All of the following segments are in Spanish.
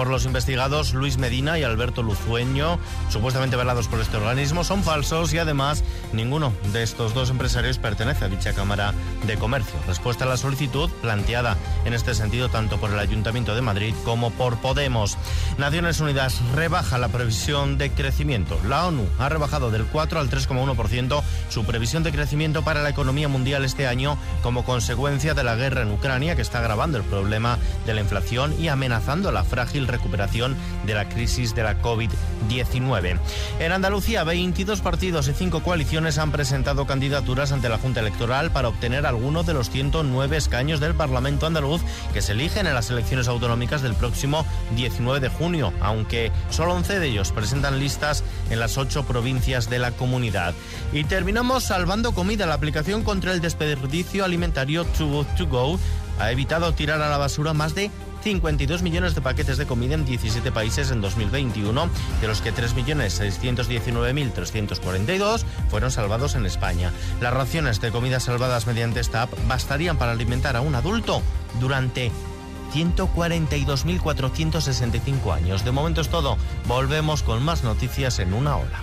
por los investigados Luis Medina y Alberto Luzueño, supuestamente velados por este organismo, son falsos y además ninguno de estos dos empresarios pertenece a dicha Cámara de Comercio. Respuesta a la solicitud planteada en este sentido tanto por el Ayuntamiento de Madrid como por Podemos. Naciones Unidas rebaja la previsión de crecimiento. La ONU ha rebajado del 4 al 3,1% su previsión de crecimiento para la economía mundial este año como consecuencia de la guerra en Ucrania que está agravando el problema de la inflación y amenazando la frágil recuperación de la crisis de la COVID-19. En Andalucía, 22 partidos y 5 coaliciones han presentado candidaturas ante la Junta Electoral para obtener algunos de los 109 escaños del Parlamento andaluz que se eligen en las elecciones autonómicas del próximo 19 de junio, aunque solo 11 de ellos presentan listas en las 8 provincias de la comunidad. Y terminamos salvando comida. La aplicación contra el desperdicio alimentario To Go ha evitado tirar a la basura más de 52 millones de paquetes de comida en 17 países en 2021, de los que 3.619.342 fueron salvados en España. Las raciones de comida salvadas mediante esta app bastarían para alimentar a un adulto durante 142.465 años. De momento es todo. Volvemos con más noticias en una hora.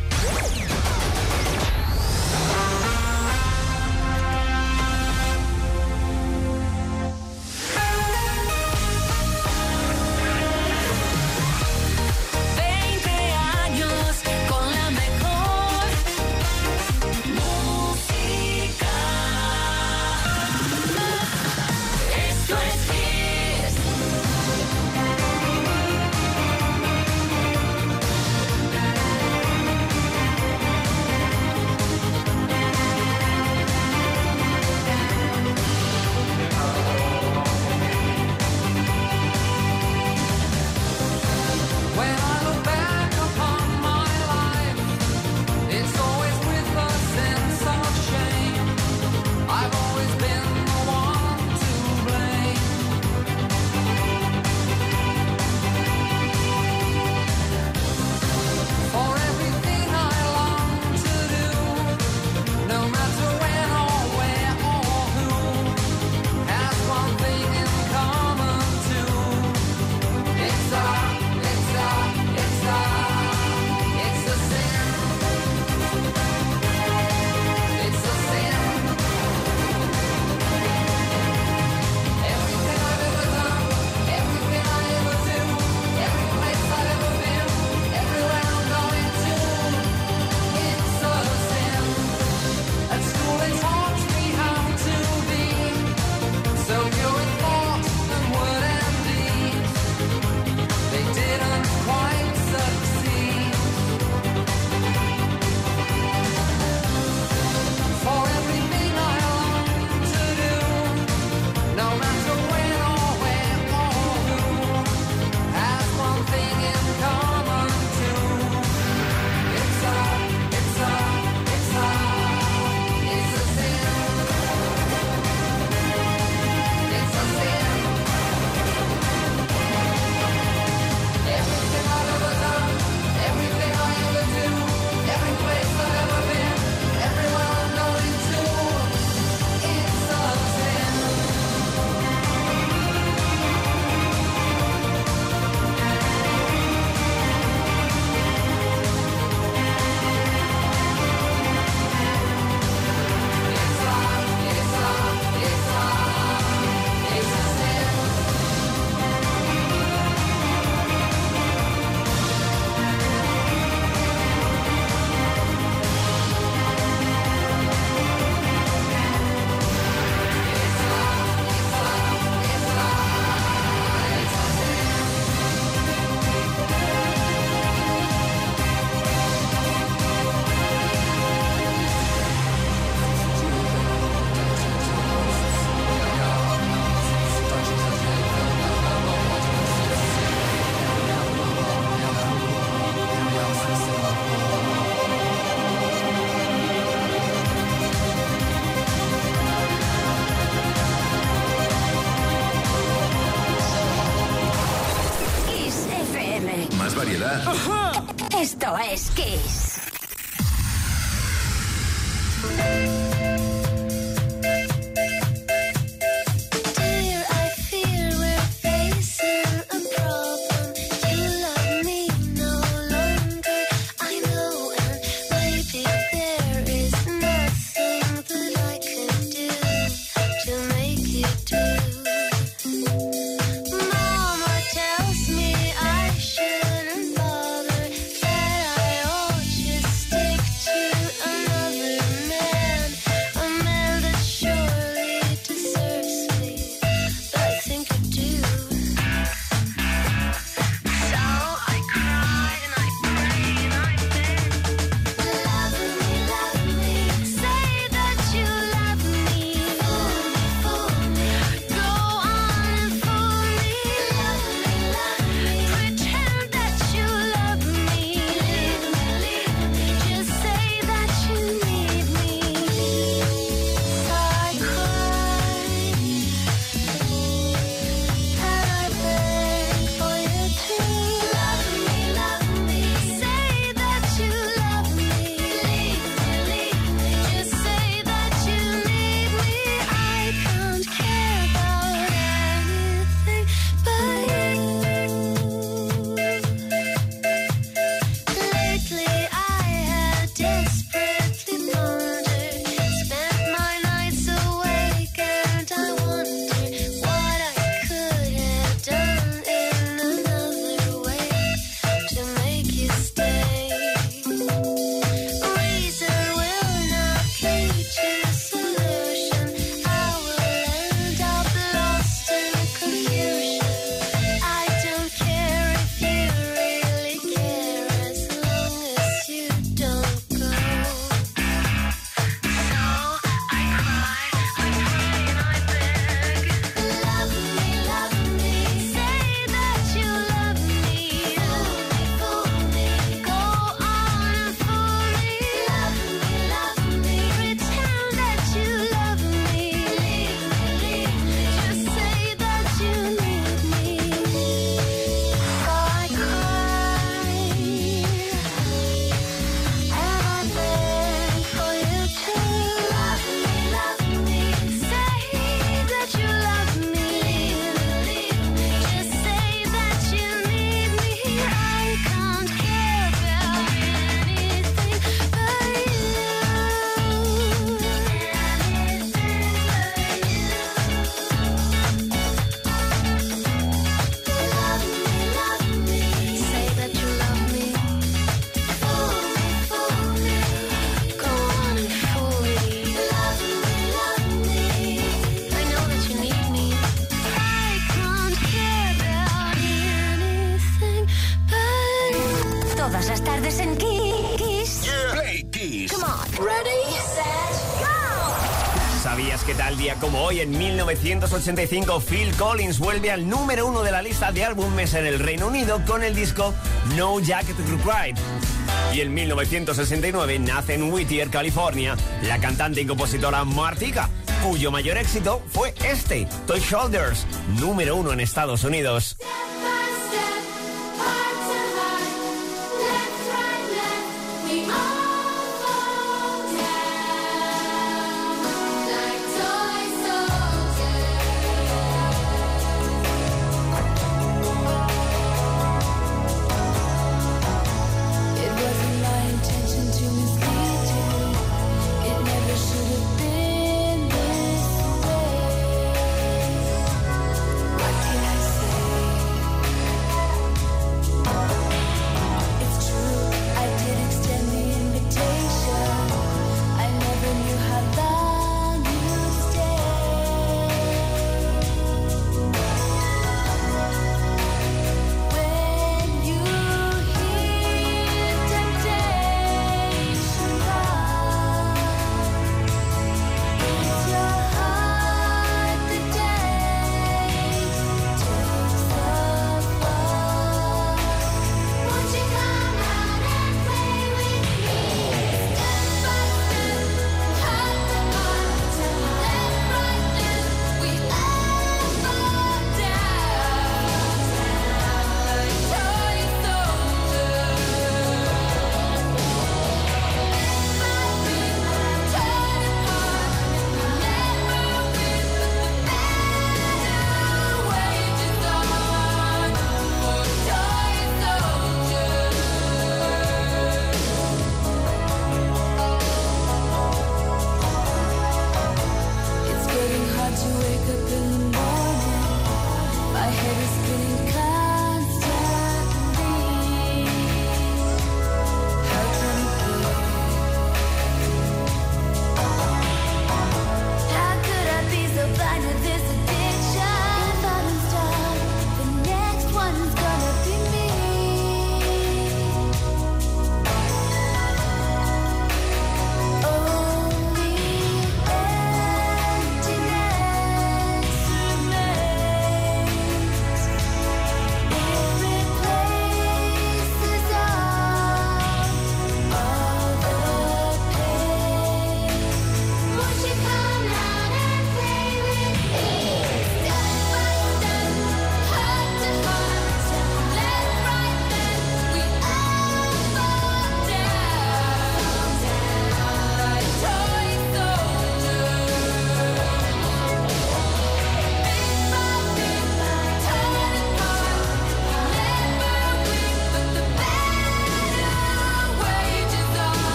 1985, Phil Collins vuelve al número uno de la lista de álbumes en el Reino Unido con el disco No Jacket to Cry? Y en 1969 nace en Whittier, California, la cantante y compositora Martika, cuyo mayor éxito fue este, Toy Shoulders, número uno en Estados Unidos.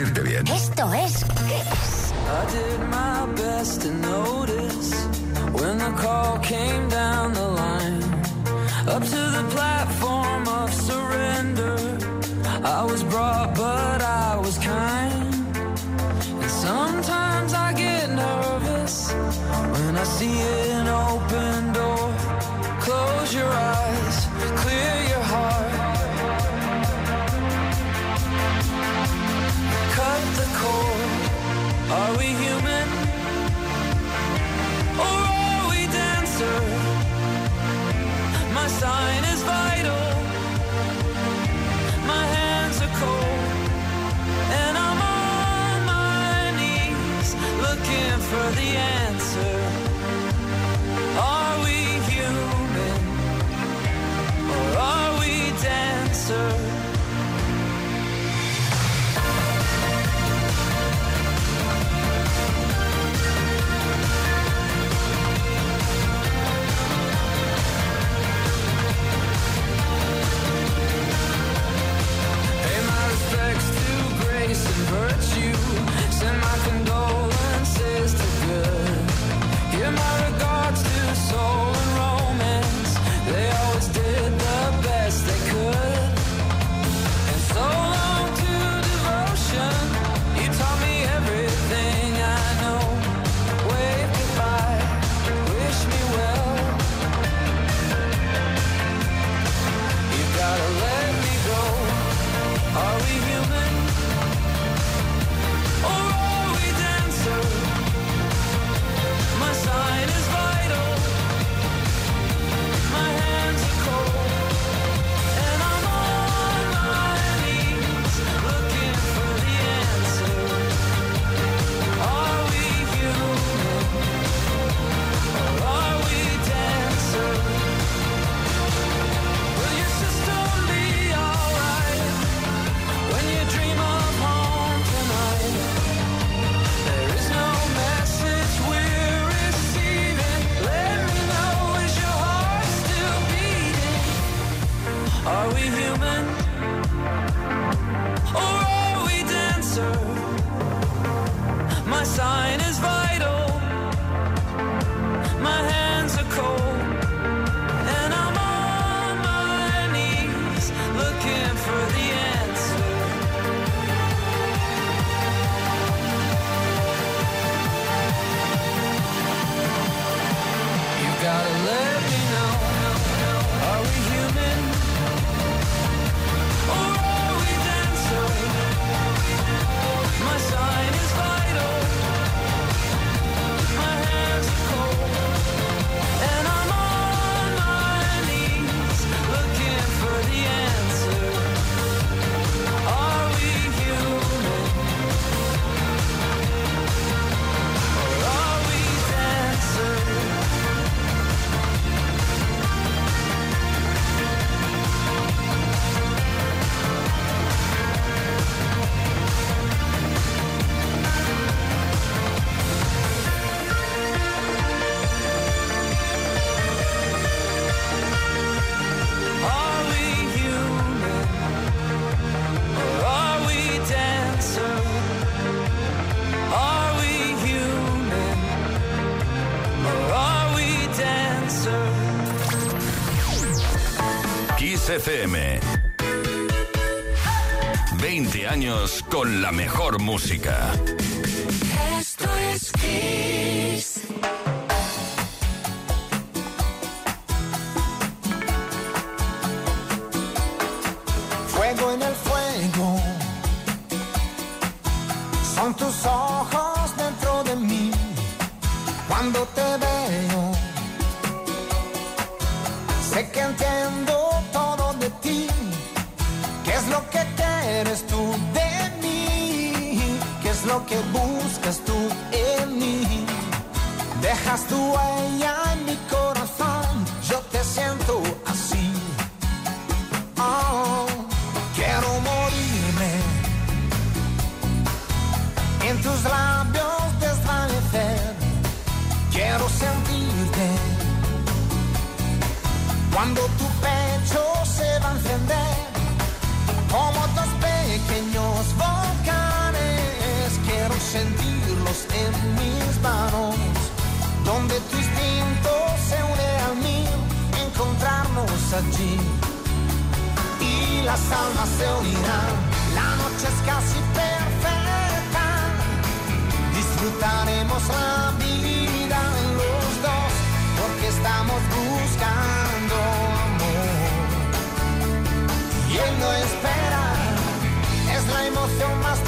Esto es looking for the answer. Are we human or are we dancers? respects to grace and virtue. Send my condolences. cuando te veo. Sé que entiendo todo de ti, qué es lo que quieres tú de mí, qué es lo que buscas tú en mí. Dejas tu huella en mi corazón, yo te siento así. Cuando tu pecho se va a encender, como dos pequeños volcanes, quiero sentirlos en mis manos, donde tu instinto se une al mío, encontrarnos allí. Y las almas se unirán, la noche es casi perfecta, disfrutaremos la vida en los dos, porque estamos buscando. No espera, es la emoción más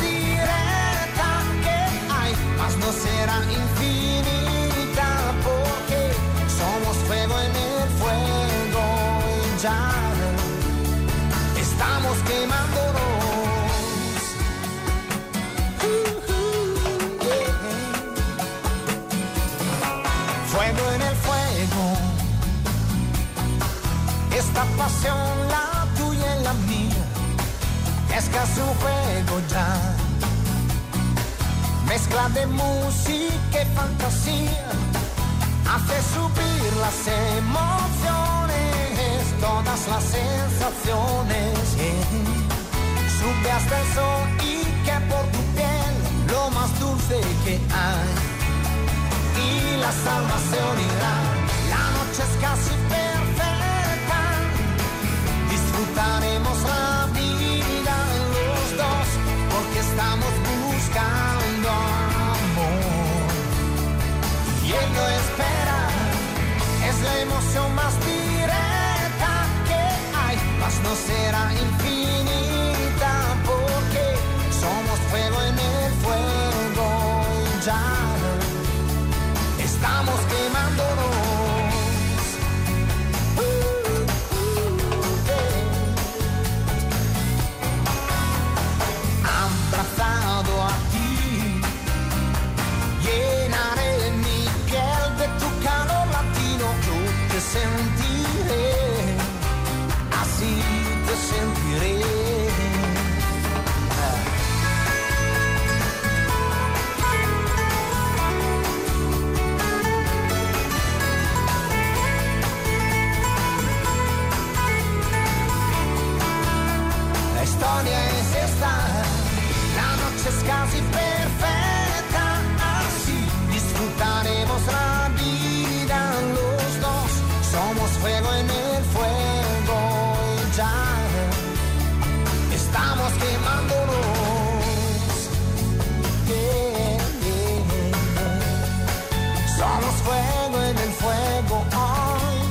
un juego ya. Mezcla de música y fantasía hace subir las emociones, todas las sensaciones. Sube hasta el sol y que por tu piel lo más dulce que hay. Y las almas se unirán, la noche es casi perfecta. Disfrutaremos la Espera, es la emoción más directa que hay, mas no será infinita porque somos fuego en el fuego ya Somos fuego en el fuego hoy.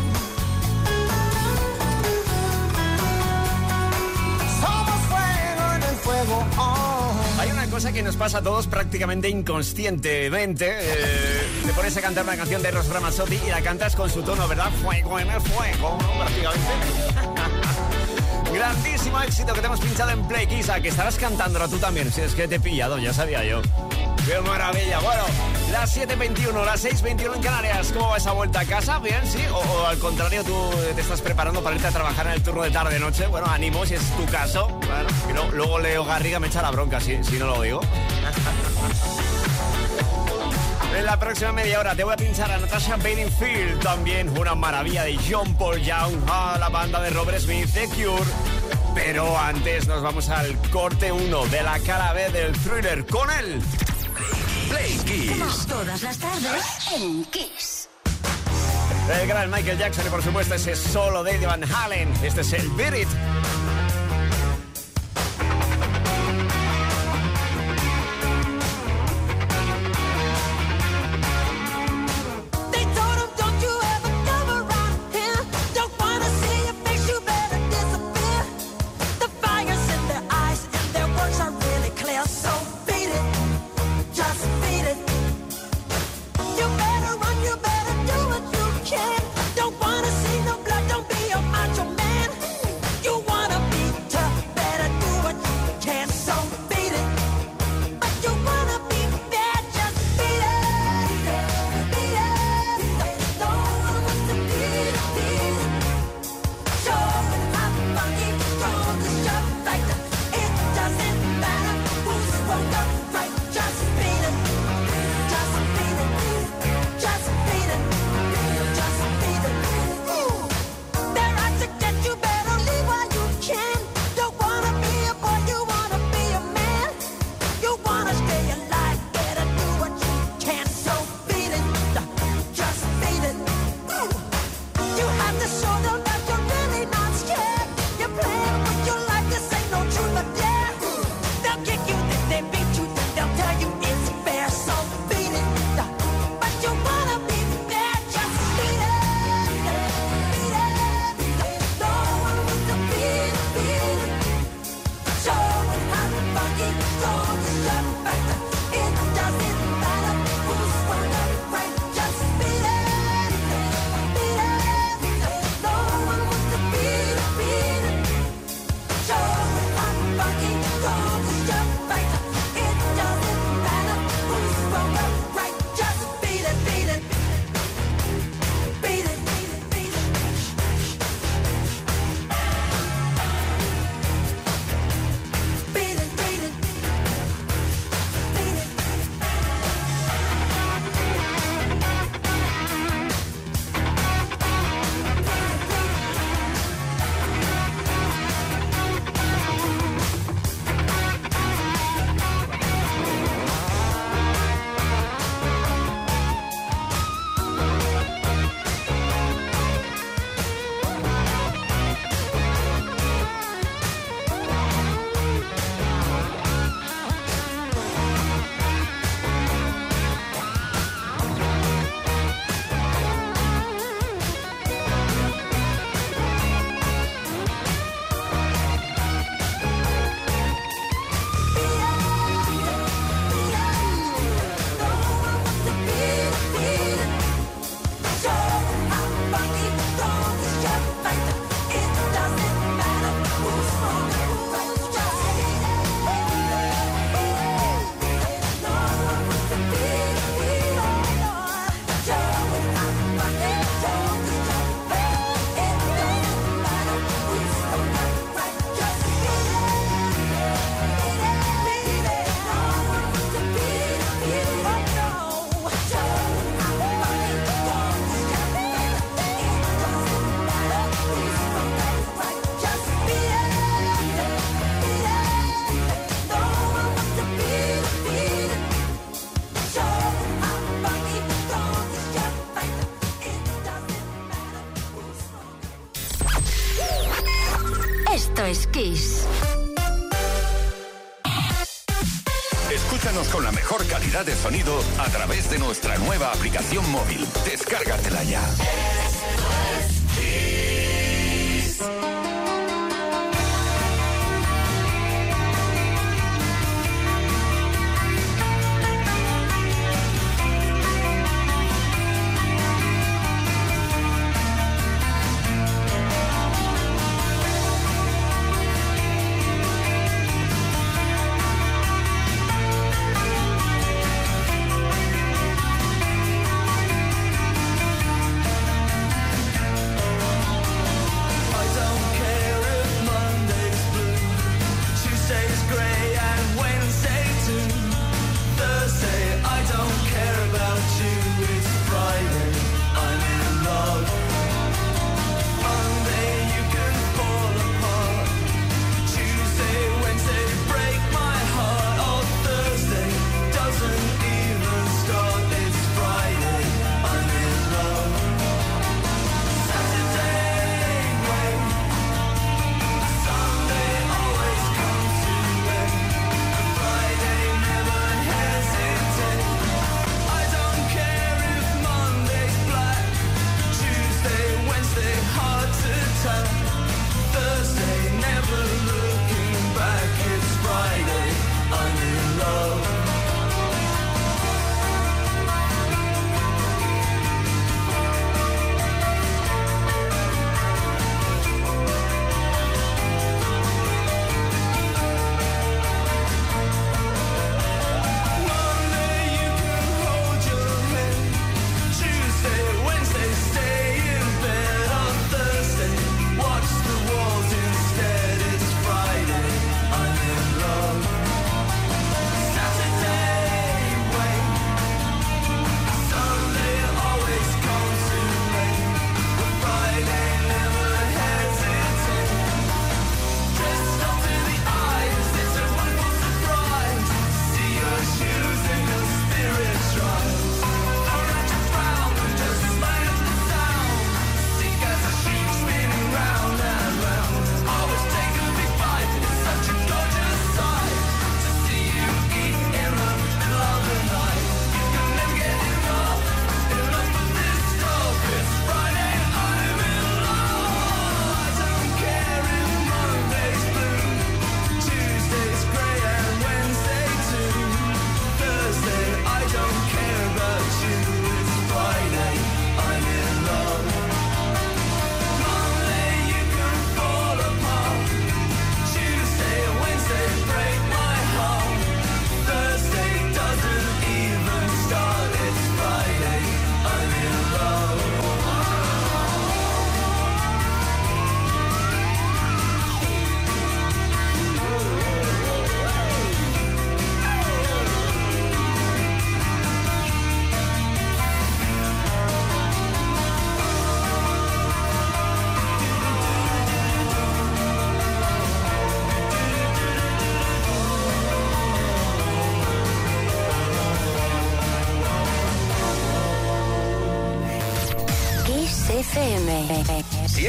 Somos fuego en el fuego hoy. Hay una cosa que nos pasa a todos prácticamente inconscientemente. eh, te pones a cantar una canción de Eros Ramazzotti y la cantas con su tono, ¿verdad? Fuego en el fuego. Prácticamente. Grandísimo éxito que te hemos pinchado en Play Kiss, ¿a que estarás cantándolo tú también. Si es que te he pillado, ya sabía yo. ¡Qué maravilla! Bueno, las 7.21, las 6.21 en Canarias. ¿Cómo va esa vuelta a casa? ¿Bien, sí? O, al contrario, tú te estás preparando para irte a trabajar en el turno de tarde-noche. Bueno, ánimo si es tu caso. Y no- luego Leo Garriga me echa la bronca si, si no lo digo. En la próxima media hora te voy a pinchar a Natasha Bedingfield, también una maravilla de John Paul Young, a la banda de Robert Smith, The Cure. Pero antes nos vamos al corte 1 de la cara B del thriller con él. Play Kiss. Todas las tardes en Kiss. El gran Michael Jackson y por supuesto ese solo de Eddie Van Halen. Este es el Beat It.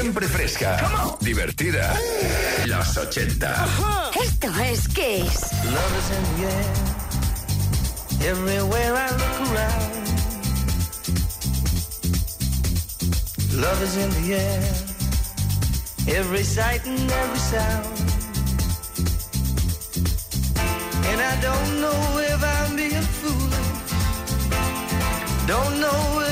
siempre fresca, divertida. Los 80. Esto es Kiss. Love is in the air. Everywhere I look around. Love is in the air. Every sight and every sound. And I don't know if I'm being foolish. Don't know if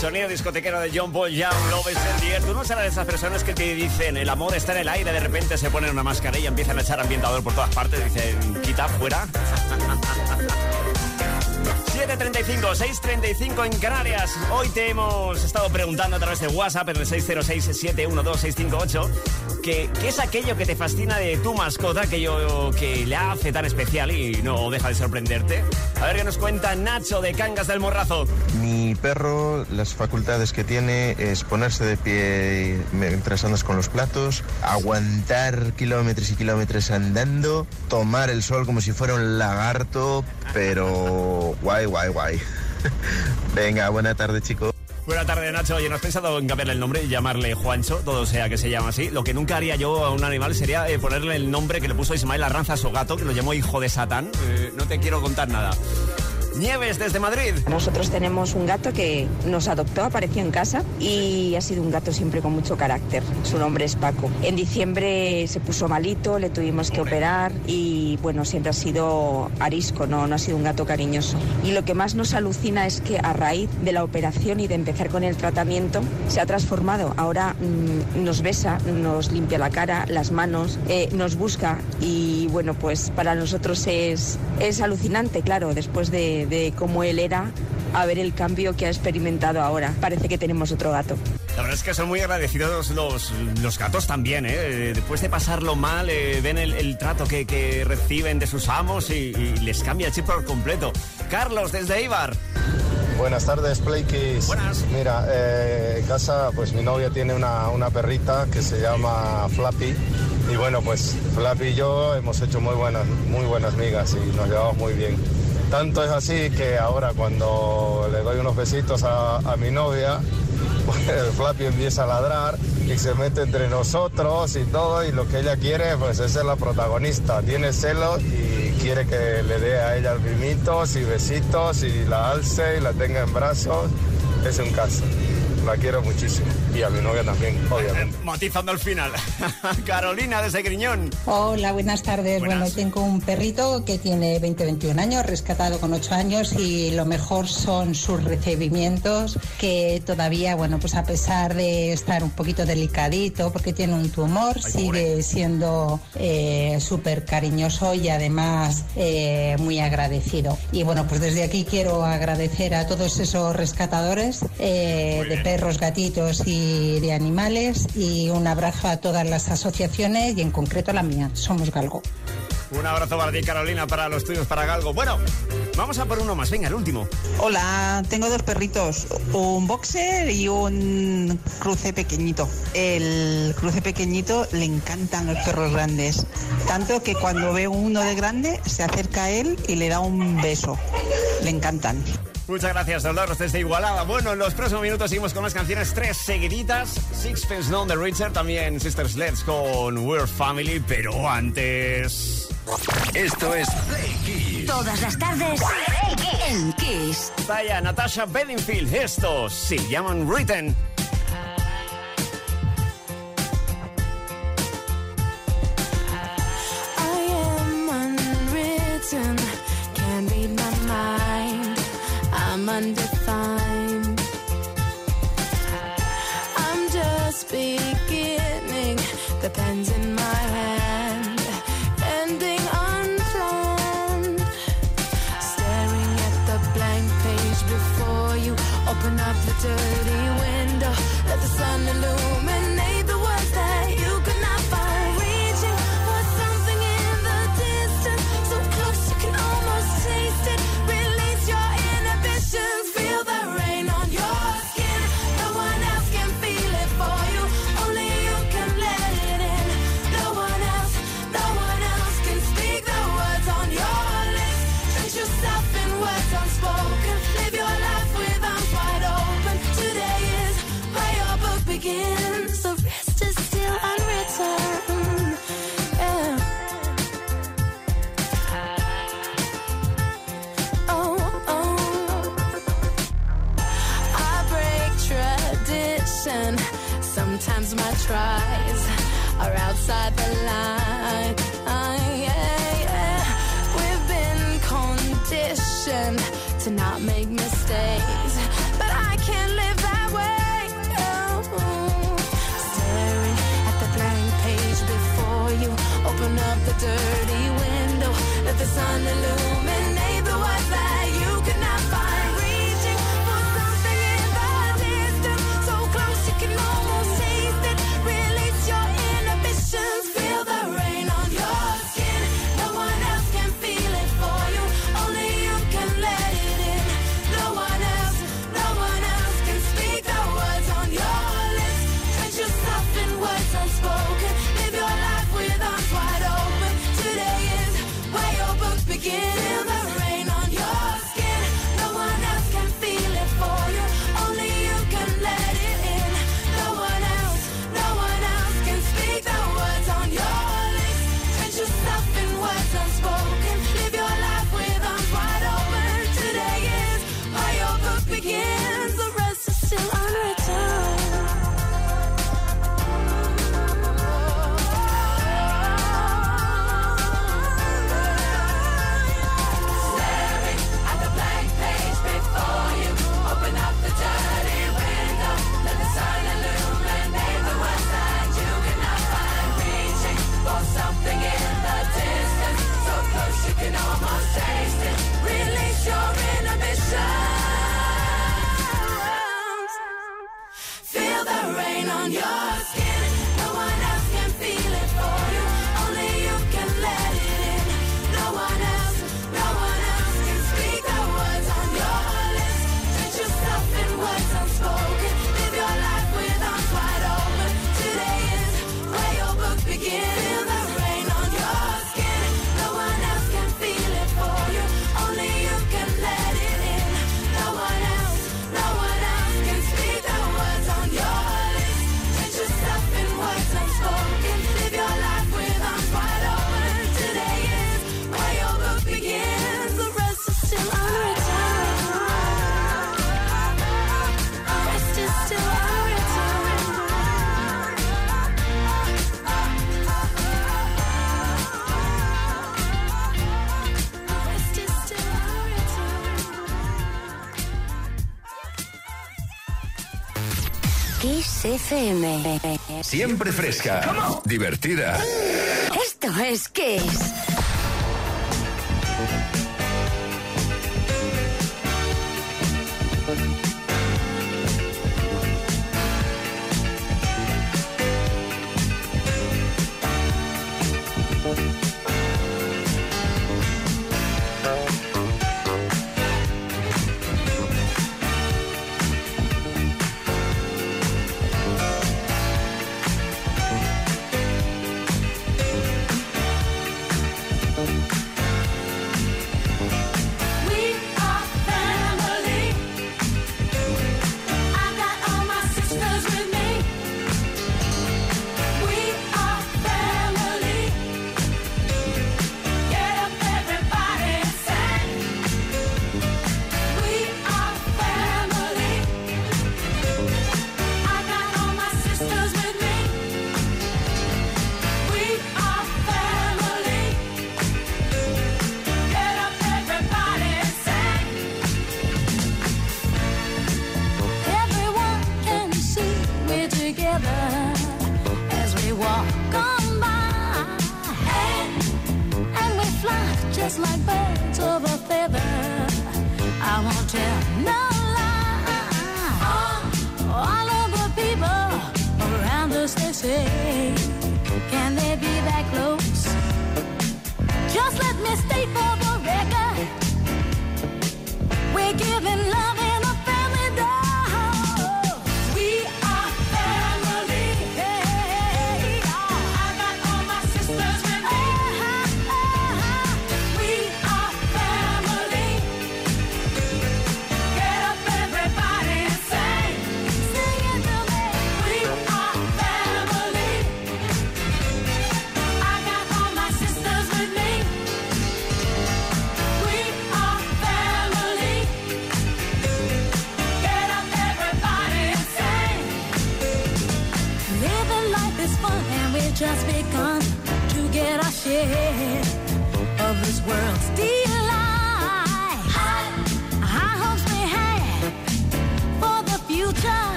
Sonido discotequero de John Paul Young, Love is in. Tú no serás de esas personas que te dicen el amor está en el aire, de repente se ponen una mascarilla, empiezan a echar ambientador por todas partes, dicen quita fuera. 7.35, 6.35 en Canarias. Hoy te hemos estado preguntando a través de WhatsApp en el 606-712-658 ¿qué es aquello que te fascina de tu mascota, aquello que le hace tan especial y no deja de sorprenderte. A ver qué nos cuenta Nacho de Cangas del Morrazo. Mi perro, las facultades que tiene es ponerse de pie mientras andas con los platos, aguantar kilómetros y kilómetros andando, tomar el sol como si fuera un lagarto, pero guay, guay, guay. Venga, buena tarde, chicos. Buena tarde, Nacho. Oye, ¿no has pensado en cambiarle el nombre y llamarle Juancho? Todo sea que se llama así. Lo que nunca haría yo a un animal sería eh, ponerle el nombre que le puso Ismael Arranza a su gato, que lo llamó hijo de Satán. Eh, no te quiero contar nada. Nieves desde Madrid. Nosotros tenemos un gato que nos adoptó, apareció en casa y ha sido un gato siempre con mucho carácter. Su nombre es Paco. En diciembre se puso malito, le tuvimos que operar y bueno, siempre ha sido arisco, no, no ha sido un gato cariñoso. Y lo que más nos alucina es que a raíz de la operación y de empezar con el tratamiento se ha transformado. Ahora mm, nos besa, nos limpia la cara, las manos, eh, nos busca y bueno, pues para nosotros es, es alucinante, claro, después de, de cómo él era, a ver el cambio que ha experimentado ahora. Parece que tenemos otro gato. La verdad es que son muy agradecidos los, los gatos también, ¿eh? Después de pasarlo mal, eh, ven el, el trato que, que reciben de sus amos y, y les cambia el chip por completo. Carlos, desde Ibar. Buenas tardes, Playkis. Buenas. Mira, eh, en casa, pues mi novia tiene una, una perrita que se llama Flappy. Y bueno, pues Flappy y yo hemos hecho muy buenas, muy buenas migas y nos llevamos muy bien. Tanto es así que ahora cuando le doy unos besitos a, a mi novia, pues el Flappy empieza a ladrar y se mete entre nosotros y todo. Y lo que ella quiere, pues es ser la protagonista. Tiene celos y quiere que le dé a ella mimitos y besitos y la alce y la tenga en brazos. Es un caso. La quiero muchísimo. Y a mi novia también, obviamente. Matizando al final. Carolina, desde Griñón. Hola, buenas tardes. Buenas. Bueno, tengo un perrito que tiene 20-21 años, rescatado con 8 años y lo mejor son sus recibimientos, que todavía, bueno, pues a pesar de estar un poquito delicadito porque tiene un tumor, sigue siendo eh, súper cariñoso y además eh, muy agradecido. Y bueno, pues desde aquí quiero agradecer a todos esos rescatadores eh, de perros, gatitos y de animales y un abrazo a todas las asociaciones y en concreto a la mía, Somos Galgo. Un abrazo para ti, Carolina, para los tuyos, para Galgo. Bueno, Vamos a por uno más, venga, el último. Hola, tengo dos perritos, un boxer y un cruce pequeñito. El cruce pequeñito le encantan los perros grandes, tanto que cuando ve uno de grande se acerca a él y le da un beso. Le encantan. Muchas gracias, Dolores, desde Igualada. Bueno, en los próximos minutos seguimos con más canciones, tres seguiditas. Sixpence Down de Richard, también Sisters Let's con We're Family, pero antes... Esto es Play Kiss. Todas las tardes en Kiss. Vaya, Natasha Bedingfield. Esto se llaman Written. Under the dirty window, let the sun illuminate. tries are outside the line. Kiss FM. Siempre fresca, divertida. Esto es Kiss.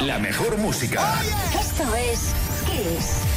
La mejor música. Esto es Kiss.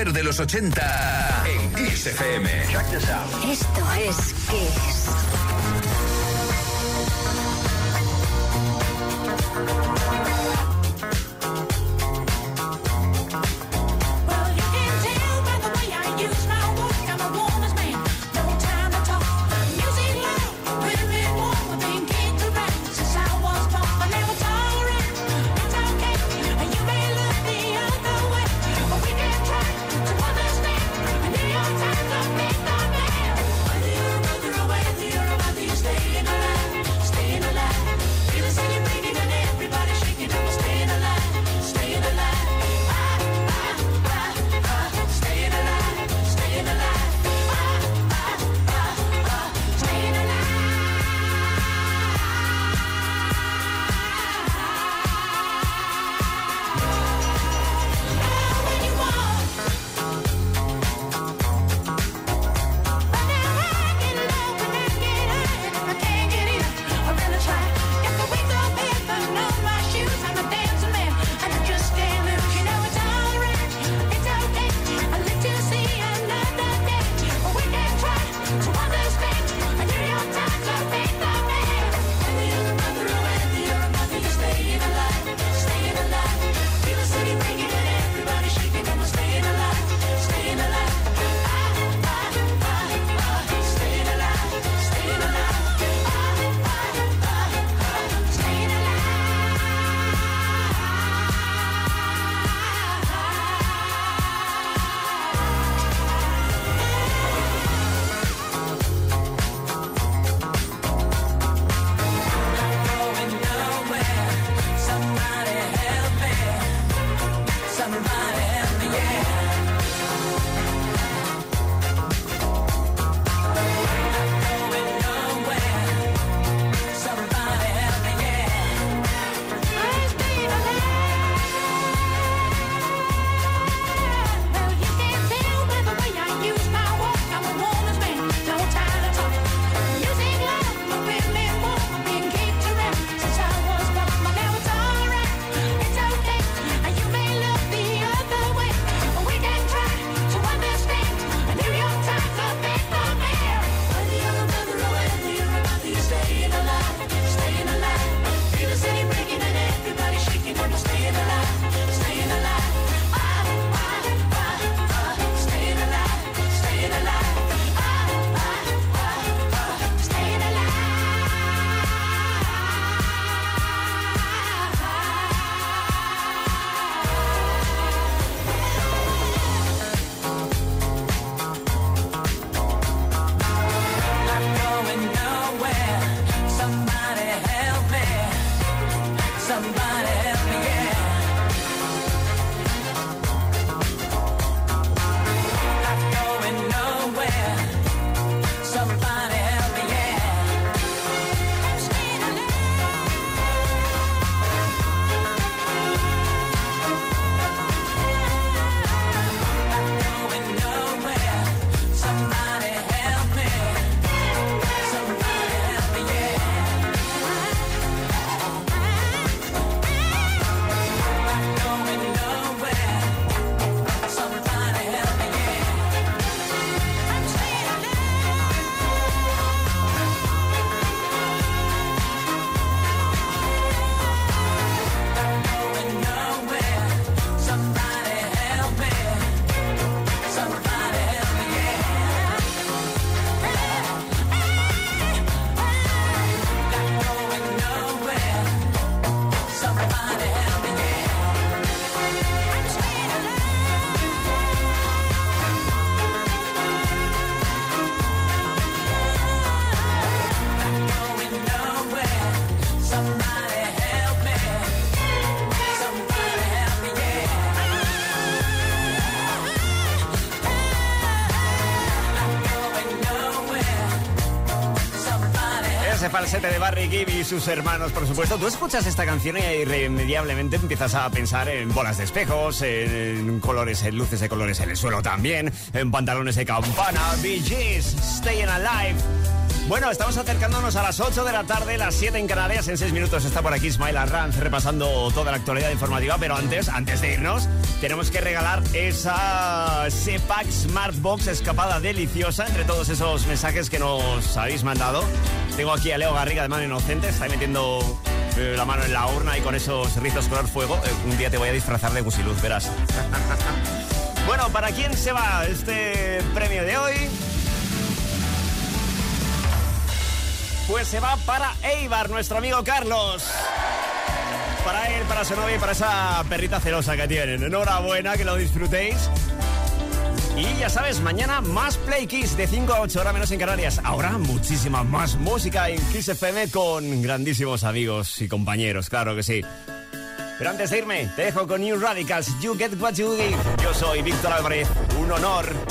Poder de los 80 en Kiss FM. Esto es Kiss. De Barry Gibb y sus hermanos, por supuesto. Tú escuchas esta canción y irremediablemente empiezas a pensar en bolas de espejos, en colores, en luces de colores en el suelo también, en pantalones de campana, Bee Gees, Staying Alive. Bueno, estamos acercándonos a las 8 de la tarde, las 7 en Canarias. En 6 minutos está por aquí Ismael Arranz repasando toda la actualidad informativa. Pero antes, antes de irnos, tenemos que regalar esa CEPAC Smartbox escapada deliciosa entre todos esos mensajes que nos habéis mandado. Tengo aquí a Leo Garriga de mano inocente, está metiendo eh, la mano en la urna y con esos rizos color fuego. Eh, un día te voy a disfrazar de gusiluz, verás. bueno, ¿para quién se va este premio de hoy? Pues se va para Eibar, nuestro amigo Carlos. Para él, para su novia y para esa perrita celosa que tienen. Enhorabuena, que lo disfrutéis. Y ya sabes, mañana más Play Kiss de 5 a 8 horas menos en Canarias. Ahora muchísima más música en Kiss FM con grandísimos amigos y compañeros, claro que sí. Pero antes de irme, te dejo con New Radicals, You Get What You Give. Yo soy Víctor Álvarez, un honor.